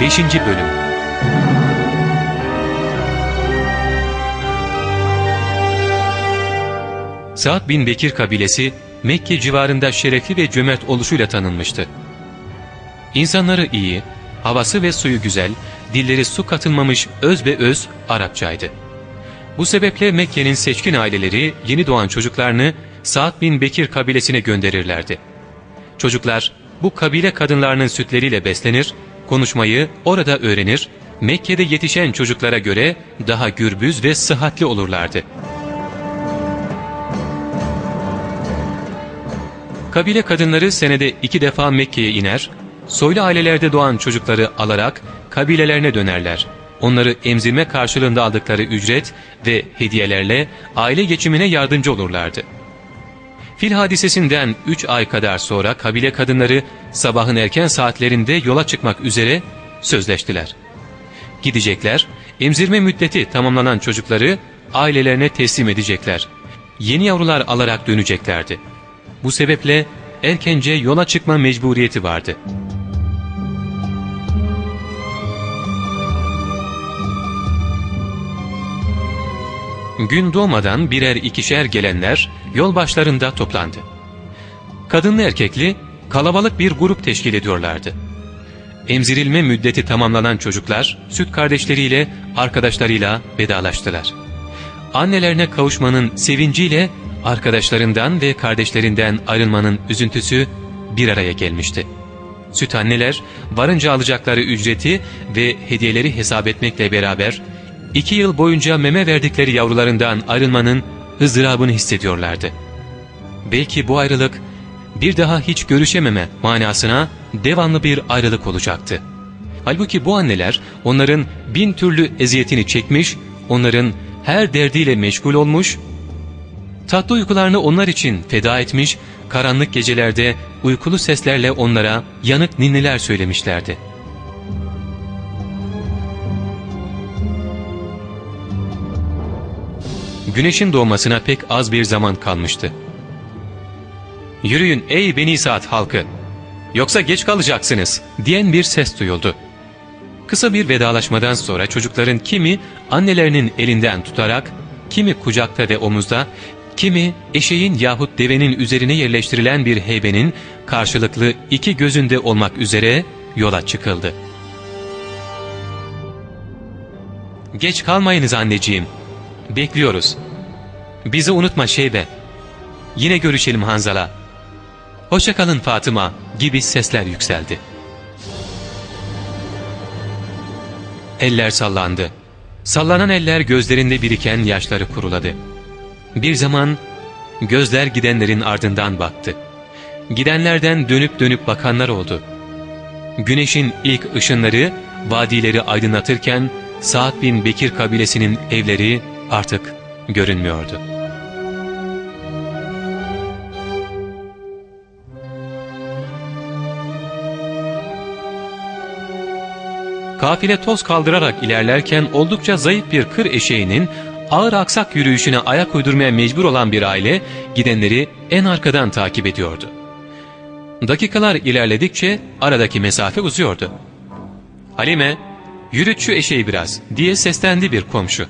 5. Bölüm Sa'd bin Bekir kabilesi Mekke civarında şerefli ve cömert oluşuyla tanınmıştı. İnsanları iyi, havası ve suyu güzel, dilleri su katılmamış öz ve öz Arapçaydı. Bu sebeple Mekke'nin seçkin aileleri yeni doğan çocuklarını Sa'd bin Bekir kabilesine gönderirlerdi. Çocuklar bu kabile kadınlarının sütleriyle beslenir, konuşmayı orada öğrenir, Mekke'de yetişen çocuklara göre daha gürbüz ve sıhhatli olurlardı. Kabile kadınları senede iki defa Mekke'ye iner, soylu ailelerde doğan çocukları alarak kabilelerine dönerler. Onları emzirme karşılığında aldıkları ücret ve hediyelerle aile geçimine yardımcı olurlardı. Fil hadisesinden 3 ay kadar sonra kabile kadınları sabahın erken saatlerinde yola çıkmak üzere sözleştiler. Gidecekler, emzirme müddeti tamamlanan çocukları ailelerine teslim edecekler. Yeni yavrular alarak döneceklerdi. Bu sebeple erkence yola çıkma mecburiyeti vardı. Gün doğmadan birer ikişer gelenler yol başlarında toplandı. Kadınlı erkekli kalabalık bir grup teşkil ediyorlardı. Emzirilme müddeti tamamlanan çocuklar süt kardeşleriyle arkadaşlarıyla vedalaştılar. Annelerine kavuşmanın sevinciyle arkadaşlarından ve kardeşlerinden ayrılmanın üzüntüsü bir araya gelmişti. Süt anneler varınca alacakları ücreti ve hediyeleri hesap etmekle beraber iki yıl boyunca meme verdikleri yavrularından ayrılmanın ızdırabını hissediyorlardı. Belki bu ayrılık bir daha hiç görüşememe manasına devamlı bir ayrılık olacaktı. Halbuki bu anneler onların bin türlü eziyetini çekmiş, onların her derdiyle meşgul olmuş, tatlı uykularını onlar için feda etmiş, karanlık gecelerde uykulu seslerle onlara yanık ninniler söylemişlerdi. Güneşin doğmasına pek az bir zaman kalmıştı. ''Yürüyün ey Beni Saat halkı, yoksa geç kalacaksınız.'' diyen bir ses duyuldu. Kısa bir vedalaşmadan sonra çocukların kimi annelerinin elinden tutarak, kimi kucakta ve omuzda, kimi eşeğin yahut devenin üzerine yerleştirilen bir heybenin karşılıklı iki gözünde olmak üzere yola çıkıldı. ''Geç kalmayınız anneciğim, bekliyoruz. Bizi unutma Şeybe. Yine görüşelim Hanzala. Hoşçakalın Fatıma gibi sesler yükseldi. Eller sallandı. Sallanan eller gözlerinde biriken yaşları kuruladı. Bir zaman gözler gidenlerin ardından baktı. Gidenlerden dönüp dönüp bakanlar oldu. Güneşin ilk ışınları vadileri aydınlatırken Sa'd bin Bekir kabilesinin evleri artık görünmüyordu. Kafile toz kaldırarak ilerlerken oldukça zayıf bir kır eşeğinin ağır aksak yürüyüşüne ayak uydurmaya mecbur olan bir aile gidenleri en arkadan takip ediyordu. Dakikalar ilerledikçe aradaki mesafe uzuyordu. Halime, yürüt şu eşeği biraz diye seslendi bir komşu.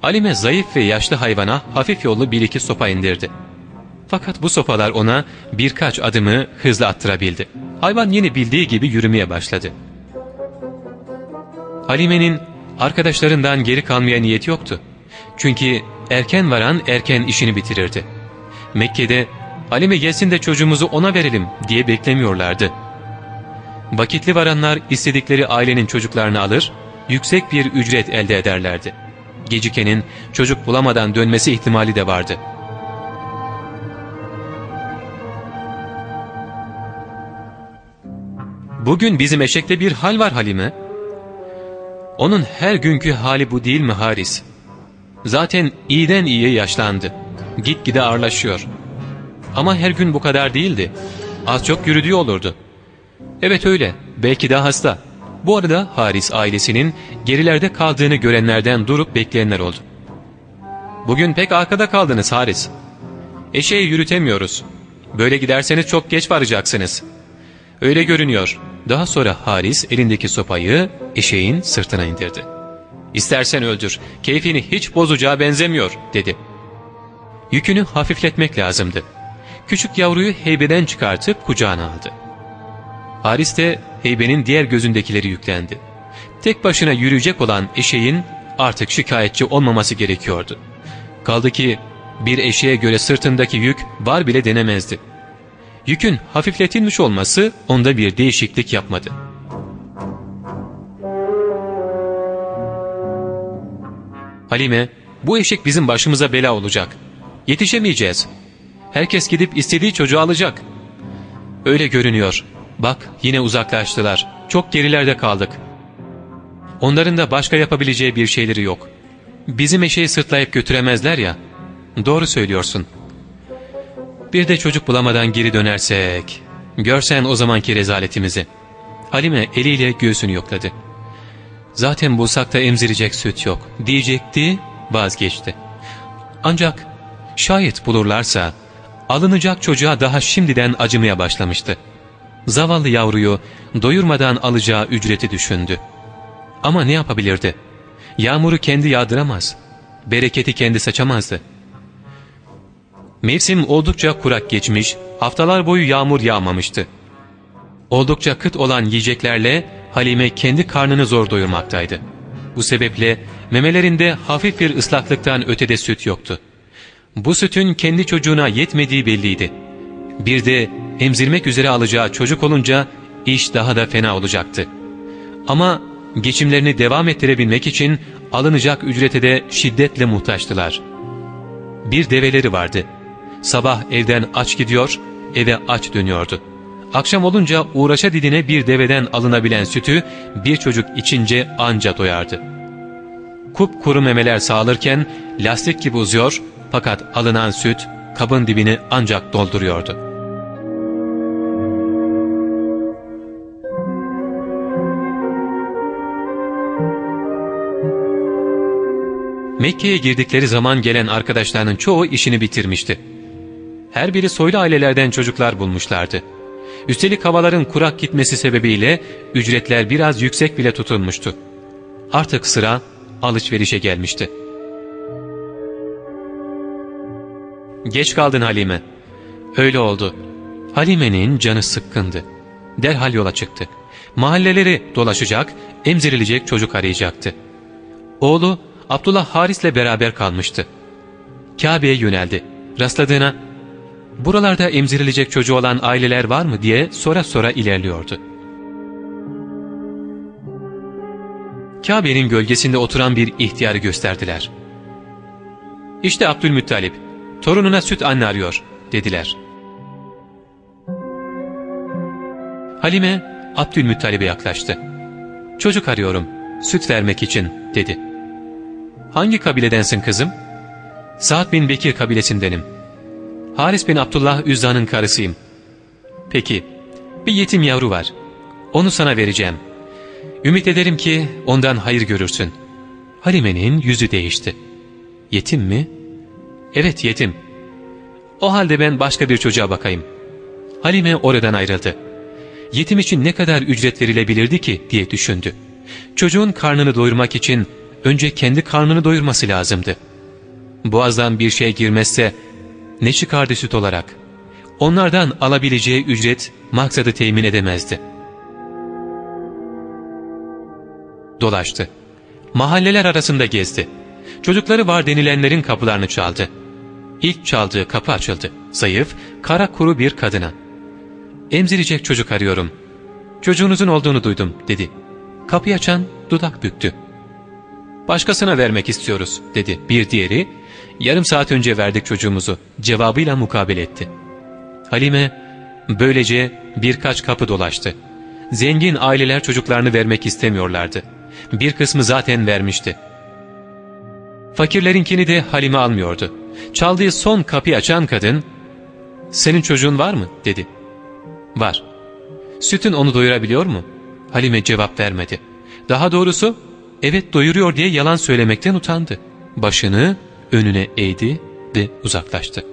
Halime zayıf ve yaşlı hayvana hafif yollu bir iki sopa indirdi. Fakat bu sopalar ona birkaç adımı hızlı attırabildi. Hayvan yeni bildiği gibi yürümeye başladı. Halime'nin arkadaşlarından geri kalmaya niyet yoktu. Çünkü erken varan erken işini bitirirdi. Mekke'de Halime gelsin de çocuğumuzu ona verelim diye beklemiyorlardı. Vakitli varanlar istedikleri ailenin çocuklarını alır, yüksek bir ücret elde ederlerdi. Gecikenin çocuk bulamadan dönmesi ihtimali de vardı. Bugün bizim eşekte bir hal var Halime. Onun her günkü hali bu değil mi Haris? Zaten iyiden iyiye yaşlandı. Gitgide ağırlaşıyor. Ama her gün bu kadar değildi. Az çok yürüdüğü olurdu. Evet öyle. Belki de hasta. Bu arada Haris ailesinin gerilerde kaldığını görenlerden durup bekleyenler oldu. Bugün pek arkada kaldınız Haris. Eşeği yürütemiyoruz. Böyle giderseniz çok geç varacaksınız. Öyle görünüyor. daha sonra Haris elindeki sopayı eşeğin sırtına indirdi. ''İstersen öldür, keyfini hiç bozacağı benzemiyor.'' dedi. Yükünü hafifletmek lazımdı. Küçük yavruyu heybeden çıkartıp kucağına aldı. Haris de heybenin diğer gözündekileri yüklendi. Tek başına yürüyecek olan eşeğin artık şikayetçi olmaması gerekiyordu. Kaldı ki bir eşeğe göre sırtındaki yük var bile denemezdi. Yükün hafifletilmiş olması onda bir değişiklik yapmadı. Halime, bu eşek bizim başımıza bela olacak. Yetişemeyeceğiz. Herkes gidip istediği çocuğu alacak. Öyle görünüyor. Bak yine uzaklaştılar. Çok gerilerde kaldık. Onların da başka yapabileceği bir şeyleri yok. Bizim eşeği sırtlayıp götüremezler ya. Doğru söylüyorsun. Bir de çocuk bulamadan geri dönersek. Görsen o zamanki rezaletimizi. Halime eliyle göğsünü yokladı. Zaten bulsak da emzirecek süt yok diyecekti vazgeçti. Ancak şayet bulurlarsa alınacak çocuğa daha şimdiden acımaya başlamıştı. Zavallı yavruyu doyurmadan alacağı ücreti düşündü. Ama ne yapabilirdi? Yağmuru kendi yağdıramaz. Bereketi kendi saçamazdı. Mevsim oldukça kurak geçmiş, haftalar boyu yağmur yağmamıştı. Oldukça kıt olan yiyeceklerle Halime kendi karnını zor doyurmaktaydı. Bu sebeple memelerinde hafif bir ıslaklıktan ötede süt yoktu. Bu sütün kendi çocuğuna yetmediği belliydi. Bir de emzirmek üzere alacağı çocuk olunca iş daha da fena olacaktı. Ama geçimlerini devam ettirebilmek için alınacak ücrete de şiddetle muhtaçtılar. Bir develeri vardı. Sabah evden aç gidiyor, eve aç dönüyordu. Akşam olunca uğraşa didine bir deveden alınabilen sütü bir çocuk içince anca doyardı. Kup kuru memeler sağlarken lastik gibi uzuyor fakat alınan süt kabın dibini ancak dolduruyordu. Mekke'ye girdikleri zaman gelen arkadaşlarının çoğu işini bitirmişti. Her biri soylu ailelerden çocuklar bulmuşlardı. Üstelik havaların kurak gitmesi sebebiyle ücretler biraz yüksek bile tutulmuştu. Artık sıra alışverişe gelmişti. Geç kaldın Halime. Öyle oldu. Halime'nin canı sıkkındı. Derhal yola çıktı. Mahalleleri dolaşacak, emzirilecek çocuk arayacaktı. Oğlu Abdullah Haris'le beraber kalmıştı. Kabe'ye yöneldi. Rastladığına buralarda emzirilecek çocuğu olan aileler var mı diye sora sora ilerliyordu. Kabe'nin gölgesinde oturan bir ihtiyarı gösterdiler. İşte Abdülmuttalip, torununa süt anne arıyor dediler. Halime Abdülmuttalip'e yaklaştı. Çocuk arıyorum, süt vermek için dedi. Hangi kabiledensin kızım? Sa'd bin Bekir kabilesindenim. Haris bin Abdullah Üzza'nın karısıyım. Peki, bir yetim yavru var. Onu sana vereceğim. Ümit ederim ki ondan hayır görürsün. Halime'nin yüzü değişti. Yetim mi? Evet yetim. O halde ben başka bir çocuğa bakayım. Halime oradan ayrıldı. Yetim için ne kadar ücret verilebilirdi ki diye düşündü. Çocuğun karnını doyurmak için önce kendi karnını doyurması lazımdı. Boğazdan bir şey girmezse ne çıkardı süt olarak? Onlardan alabileceği ücret maksadı temin edemezdi. Dolaştı. Mahalleler arasında gezdi. Çocukları var denilenlerin kapılarını çaldı. İlk çaldığı kapı açıldı. Zayıf, kara kuru bir kadına. Emzirecek çocuk arıyorum. Çocuğunuzun olduğunu duydum dedi. Kapıyı açan dudak büktü. Başkasına vermek istiyoruz dedi bir diğeri. Yarım saat önce verdik çocuğumuzu cevabıyla mukabele etti. Halime böylece birkaç kapı dolaştı. Zengin aileler çocuklarını vermek istemiyorlardı. Bir kısmı zaten vermişti. Fakirlerinkini de Halime almıyordu. Çaldığı son kapıyı açan kadın ''Senin çocuğun var mı?'' dedi. ''Var.'' ''Sütün onu doyurabiliyor mu?'' Halime cevap vermedi. Daha doğrusu evet doyuruyor diye yalan söylemekten utandı. Başını önüne eğdi ve uzaklaştı.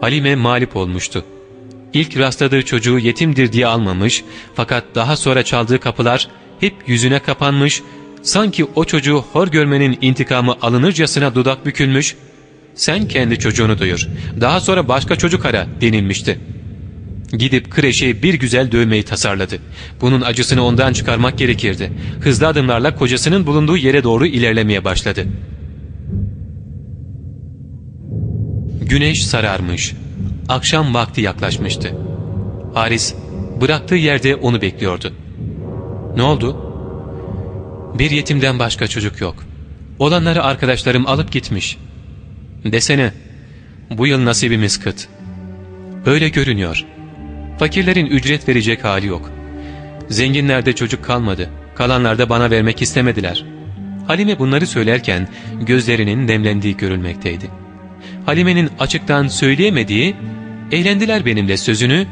Halime mağlup olmuştu. İlk rastladığı çocuğu yetimdir diye almamış fakat daha sonra çaldığı kapılar hep yüzüne kapanmış, sanki o çocuğu hor görmenin intikamı alınırcasına dudak bükülmüş, sen kendi çocuğunu duyur, daha sonra başka çocuk ara denilmişti. Gidip kreşe bir güzel dövmeyi tasarladı. Bunun acısını ondan çıkarmak gerekirdi. Hızlı adımlarla kocasının bulunduğu yere doğru ilerlemeye başladı. Güneş sararmış. Akşam vakti yaklaşmıştı. Haris bıraktığı yerde onu bekliyordu. Ne oldu? Bir yetimden başka çocuk yok. Olanları arkadaşlarım alıp gitmiş. Desene, bu yıl nasibimiz kıt. Öyle görünüyor. Fakirlerin ücret verecek hali yok. Zenginlerde çocuk kalmadı. Kalanlar da bana vermek istemediler. Halime bunları söylerken gözlerinin demlendiği görülmekteydi. Halime'nin açıktan söyleyemediği, eğlendiler benimle sözünü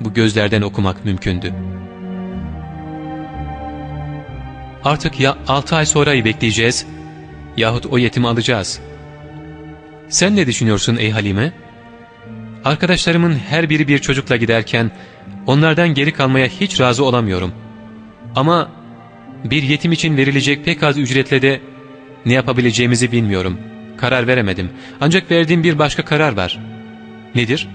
bu gözlerden okumak mümkündü. Artık ya altı ay sonrayı bekleyeceğiz yahut o yetimi alacağız. Sen ne düşünüyorsun ey Halime? Arkadaşlarımın her biri bir çocukla giderken onlardan geri kalmaya hiç razı olamıyorum. Ama bir yetim için verilecek pek az ücretle de ne yapabileceğimizi bilmiyorum. Karar veremedim. Ancak verdiğim bir başka karar var. Nedir?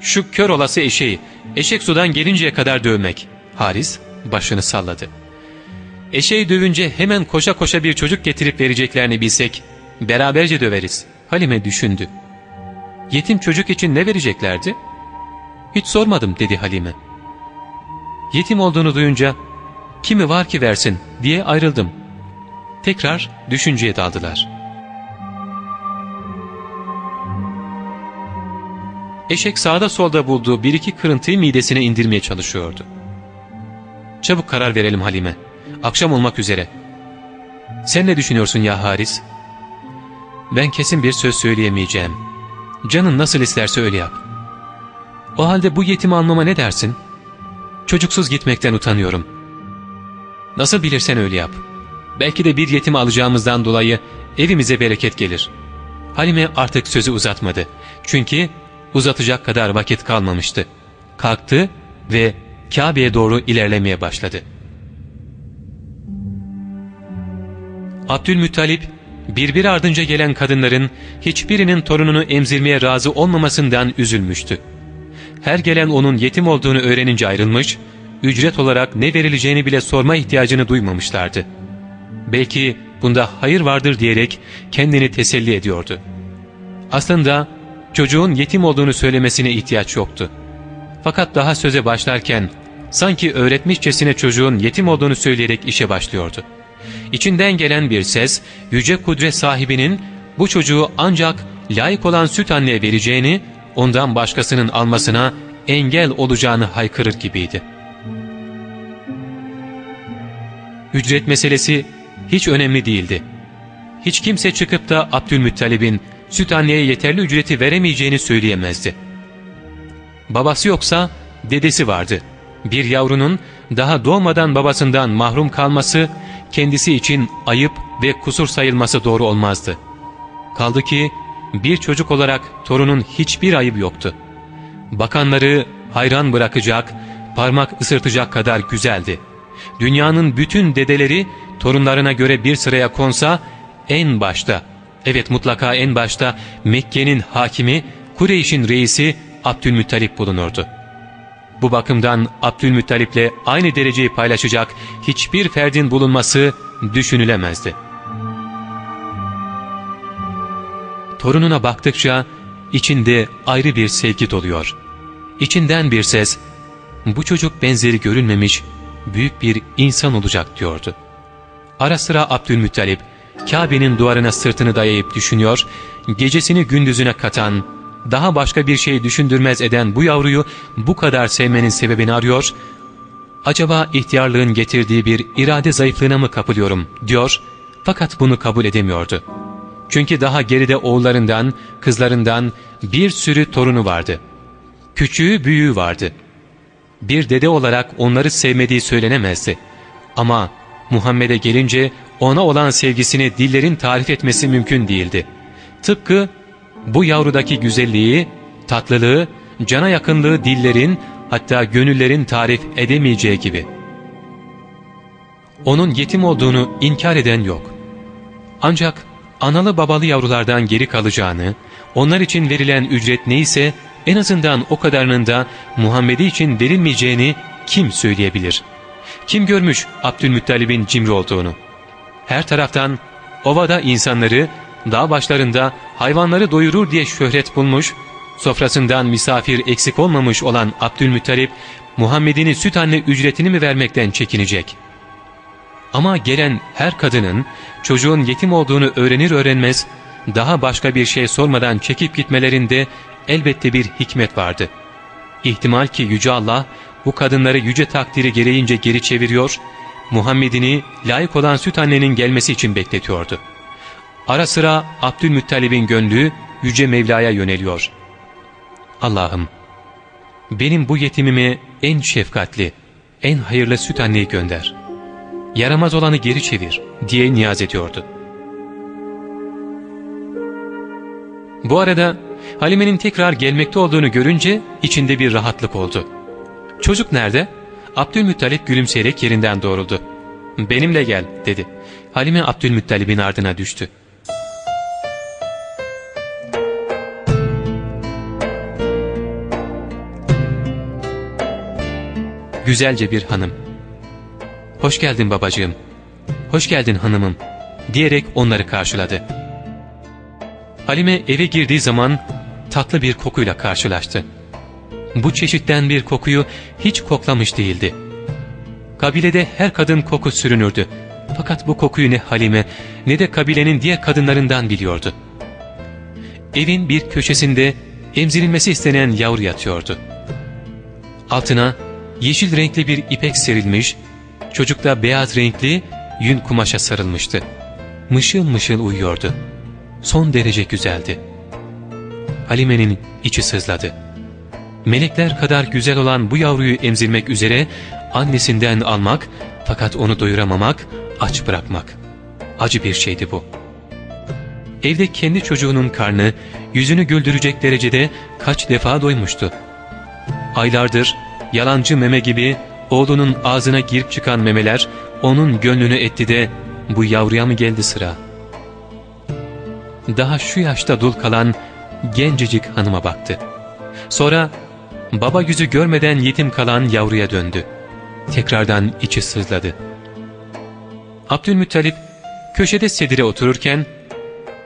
Şu kör olası eşeği, eşek sudan gelinceye kadar dövmek. Haris başını salladı. Eşeği dövünce hemen koşa koşa bir çocuk getirip vereceklerini bilsek, beraberce döveriz. Halime düşündü. Yetim çocuk için ne vereceklerdi? Hiç sormadım dedi Halime. Yetim olduğunu duyunca kimi var ki versin diye ayrıldım. Tekrar düşünceye daldılar. Eşek sağda solda bulduğu bir iki kırıntıyı midesine indirmeye çalışıyordu. Çabuk karar verelim Halime. Akşam olmak üzere. Sen ne düşünüyorsun ya Haris? Ben kesin bir söz söyleyemeyeceğim. Canın nasıl isterse öyle yap. O halde bu yetimi almama ne dersin? Çocuksuz gitmekten utanıyorum. Nasıl bilirsen öyle yap. Belki de bir yetim alacağımızdan dolayı evimize bereket gelir. Halime artık sözü uzatmadı. Çünkü uzatacak kadar vakit kalmamıştı. Kalktı ve Kabe'ye doğru ilerlemeye başladı. Abdülmuttalip birbiri ardınca gelen kadınların hiçbirinin torununu emzirmeye razı olmamasından üzülmüştü. Her gelen onun yetim olduğunu öğrenince ayrılmış, ücret olarak ne verileceğini bile sorma ihtiyacını duymamışlardı. Belki bunda hayır vardır diyerek kendini teselli ediyordu. Aslında çocuğun yetim olduğunu söylemesine ihtiyaç yoktu. Fakat daha söze başlarken sanki öğretmişçesine çocuğun yetim olduğunu söyleyerek işe başlıyordu. İçinden gelen bir ses yüce kudret sahibinin bu çocuğu ancak layık olan süt anneye vereceğini, ondan başkasının almasına engel olacağını haykırır gibiydi. Ücret meselesi hiç önemli değildi. Hiç kimse çıkıp da Abdülmuttalib'in süt anneye yeterli ücreti veremeyeceğini söyleyemezdi. Babası yoksa dedesi vardı. Bir yavrunun daha doğmadan babasından mahrum kalması kendisi için ayıp ve kusur sayılması doğru olmazdı. Kaldı ki bir çocuk olarak torunun hiçbir ayıbı yoktu. Bakanları hayran bırakacak, parmak ısırtacak kadar güzeldi. Dünyanın bütün dedeleri torunlarına göre bir sıraya konsa en başta, evet mutlaka en başta Mekke'nin hakimi, Kureyş'in reisi Abdülmuttalip bulunurdu. Bu bakımdan Abdülmuttalip'le aynı dereceyi paylaşacak hiçbir ferdin bulunması düşünülemezdi. Torununa baktıkça içinde ayrı bir sevgi doluyor. İçinden bir ses, bu çocuk benzeri görülmemiş büyük bir insan olacak diyordu. Ara sıra Abdülmuttalip, Kabe'nin duvarına sırtını dayayıp düşünüyor, gecesini gündüzüne katan, daha başka bir şey düşündürmez eden bu yavruyu bu kadar sevmenin sebebini arıyor, acaba ihtiyarlığın getirdiği bir irade zayıflığına mı kapılıyorum diyor fakat bunu kabul edemiyordu. Çünkü daha geride oğullarından, kızlarından bir sürü torunu vardı. Küçüğü büyüğü vardı. Bir dede olarak onları sevmediği söylenemezdi. Ama Muhammed'e gelince ona olan sevgisini dillerin tarif etmesi mümkün değildi. Tıpkı bu yavrudaki güzelliği tatlılığı, cana yakınlığı dillerin hatta gönüllerin tarif edemeyeceği gibi. Onun yetim olduğunu inkar eden yok. Ancak analı babalı yavrulardan geri kalacağını, onlar için verilen ücret neyse en azından o kadarının da Muhammed'i için verilmeyeceğini kim söyleyebilir? Kim görmüş Abdülmuttalib'in cimri olduğunu? Her taraftan ovada insanları, dağ başlarında hayvanları doyurur diye şöhret bulmuş, sofrasından misafir eksik olmamış olan Abdülmuttalip, Muhammed'in süt anne ücretini mi vermekten çekinecek? Ama gelen her kadının çocuğun yetim olduğunu öğrenir öğrenmez, daha başka bir şey sormadan çekip gitmelerinde elbette bir hikmet vardı. İhtimal ki Yüce Allah bu kadınları yüce takdiri gereğince geri çeviriyor, Muhammed'ini layık olan süt annenin gelmesi için bekletiyordu. Ara sıra Abdülmuttalib'in gönlü Yüce Mevla'ya yöneliyor. Allah'ım, benim bu yetimimi en şefkatli, en hayırlı süt anneyi gönder. Yaramaz olanı geri çevir diye niyaz ediyordu. Bu arada Halime'nin tekrar gelmekte olduğunu görünce içinde bir rahatlık oldu. ''Çocuk nerede?'' Abdülmuttalip gülümseyerek yerinden doğruldu. ''Benimle gel'' dedi. Halime Abdülmuttalib'in ardına düştü. Güzelce bir hanım. ''Hoş geldin babacığım, hoş geldin hanımım'' diyerek onları karşıladı. Halime eve girdiği zaman tatlı bir kokuyla karşılaştı. Bu çeşitten bir kokuyu hiç koklamış değildi. Kabilede her kadın koku sürünürdü. Fakat bu kokuyu ne Halime ne de kabilenin diğer kadınlarından biliyordu. Evin bir köşesinde emzirilmesi istenen yavru yatıyordu. Altına yeşil renkli bir ipek serilmiş, çocuk da beyaz renkli yün kumaşa sarılmıştı. Mışıl mışıl uyuyordu. Son derece güzeldi. Halime'nin içi sızladı. Melekler kadar güzel olan bu yavruyu emzirmek üzere annesinden almak fakat onu doyuramamak, aç bırakmak. Acı bir şeydi bu. Evde kendi çocuğunun karnı yüzünü güldürecek derecede kaç defa doymuştu. Aylardır yalancı meme gibi oğlunun ağzına girip çıkan memeler onun gönlünü etti de bu yavruya mı geldi sıra? Daha şu yaşta dul kalan gencecik hanıma baktı. Sonra baba yüzü görmeden yetim kalan yavruya döndü. Tekrardan içi sızladı. Abdülmuttalip köşede sedire otururken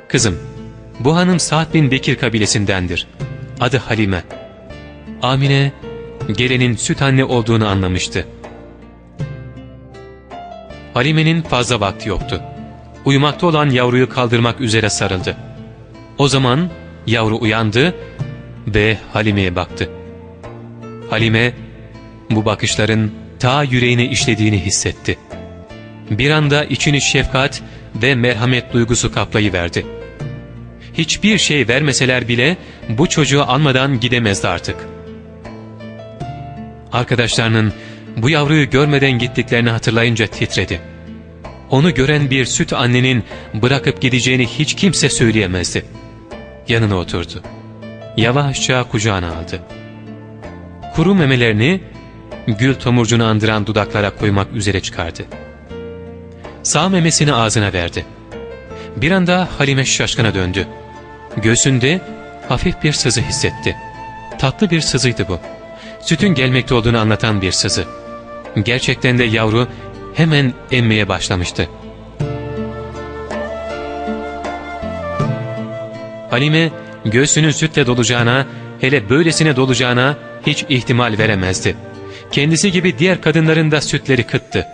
''Kızım, bu hanım Sa'd bin Bekir kabilesindendir. Adı Halime.'' Amine gelenin süt anne olduğunu anlamıştı. Halime'nin fazla vakti yoktu. Uyumakta olan yavruyu kaldırmak üzere sarıldı. O zaman yavru uyandı ve Halime'ye baktı. Halime bu bakışların ta yüreğine işlediğini hissetti. Bir anda içini şefkat ve merhamet duygusu kaplayıverdi. Hiçbir şey vermeseler bile bu çocuğu almadan gidemezdi artık. Arkadaşlarının bu yavruyu görmeden gittiklerini hatırlayınca titredi. Onu gören bir süt annenin bırakıp gideceğini hiç kimse söyleyemezdi. Yanına oturdu. Yavaşça kucağına aldı. Kuru memelerini gül tomurcunu andıran dudaklara koymak üzere çıkardı. Sağ memesini ağzına verdi. Bir anda Halime şaşkına döndü. Göğsünde hafif bir sızı hissetti. Tatlı bir sızıydı bu. Sütün gelmekte olduğunu anlatan bir sızı. Gerçekten de yavru hemen emmeye başlamıştı. Halime göğsünün sütle dolacağına, hele böylesine dolacağına hiç ihtimal veremezdi. Kendisi gibi diğer kadınların da sütleri kıttı.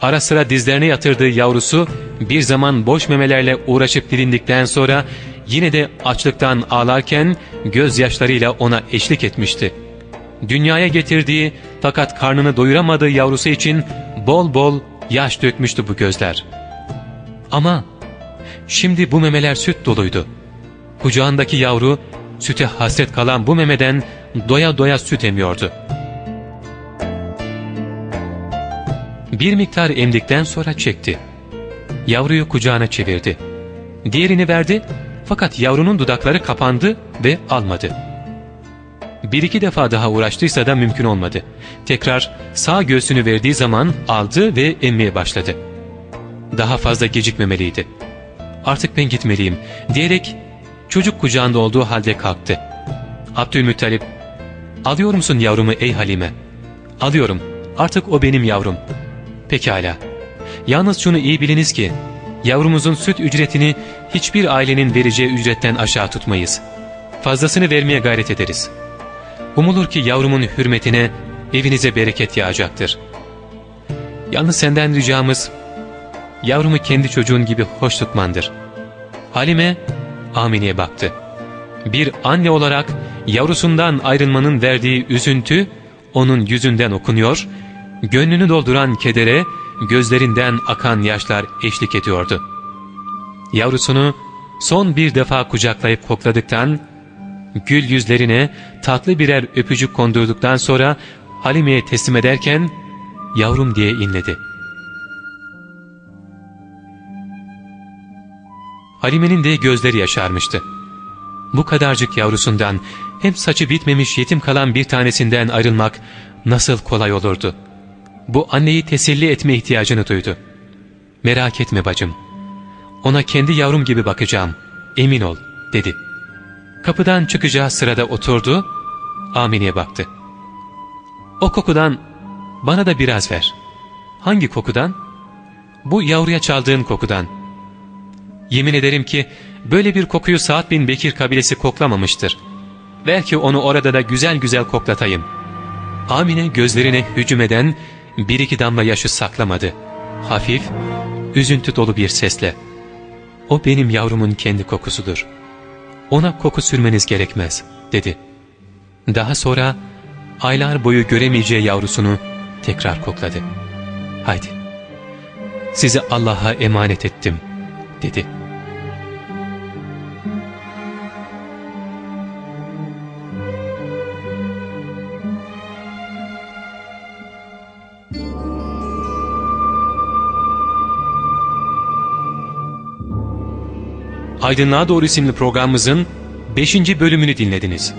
Ara sıra dizlerine yatırdığı yavrusu bir zaman boş memelerle uğraşıp dilindikten sonra yine de açlıktan ağlarken gözyaşlarıyla ona eşlik etmişti. Dünyaya getirdiği fakat karnını doyuramadığı yavrusu için bol bol yaş dökmüştü bu gözler. Ama şimdi bu memeler süt doluydu. Kucağındaki yavru süte hasret kalan bu memeden doya doya süt emiyordu. Bir miktar emdikten sonra çekti. Yavruyu kucağına çevirdi. Diğerini verdi fakat yavrunun dudakları kapandı ve almadı. Bir iki defa daha uğraştıysa da mümkün olmadı. Tekrar sağ göğsünü verdiği zaman aldı ve emmeye başladı. Daha fazla gecikmemeliydi. Artık ben gitmeliyim diyerek çocuk kucağında olduğu halde kalktı. Abdülmuttalip, alıyor musun yavrumu ey Halime? Alıyorum, artık o benim yavrum. Pekala. Yalnız şunu iyi biliniz ki, yavrumuzun süt ücretini hiçbir ailenin vereceği ücretten aşağı tutmayız. Fazlasını vermeye gayret ederiz. Umulur ki yavrumun hürmetine evinize bereket yağacaktır. Yalnız senden ricamız, yavrumu kendi çocuğun gibi hoş tutmandır. Halime, Amine'ye baktı. Bir anne olarak yavrusundan ayrılmanın verdiği üzüntü onun yüzünden okunuyor, gönlünü dolduran kedere gözlerinden akan yaşlar eşlik ediyordu. Yavrusunu son bir defa kucaklayıp kokladıktan, gül yüzlerine tatlı birer öpücük kondurduktan sonra Halime'ye teslim ederken yavrum diye inledi. Halime'nin de gözleri yaşarmıştı. Bu kadarcık yavrusundan hem saçı bitmemiş yetim kalan bir tanesinden ayrılmak nasıl kolay olurdu. Bu anneyi teselli etme ihtiyacını duydu. Merak etme bacım. Ona kendi yavrum gibi bakacağım. Emin ol dedi. Kapıdan çıkacağı sırada oturdu. Amine'ye baktı. O kokudan bana da biraz ver. Hangi kokudan? Bu yavruya çaldığın kokudan. Yemin ederim ki böyle bir kokuyu Sa'd bin Bekir kabilesi koklamamıştır. Belki onu orada da güzel güzel koklatayım. Amine gözlerine hücum eden bir iki damla yaşı saklamadı. Hafif, üzüntü dolu bir sesle. O benim yavrumun kendi kokusudur. Ona koku sürmeniz gerekmez, dedi. Daha sonra aylar boyu göremeyeceği yavrusunu tekrar kokladı. Haydi, sizi Allah'a emanet ettim, dedi. Aydınlığa Doğru isimli programımızın 5. bölümünü dinlediniz.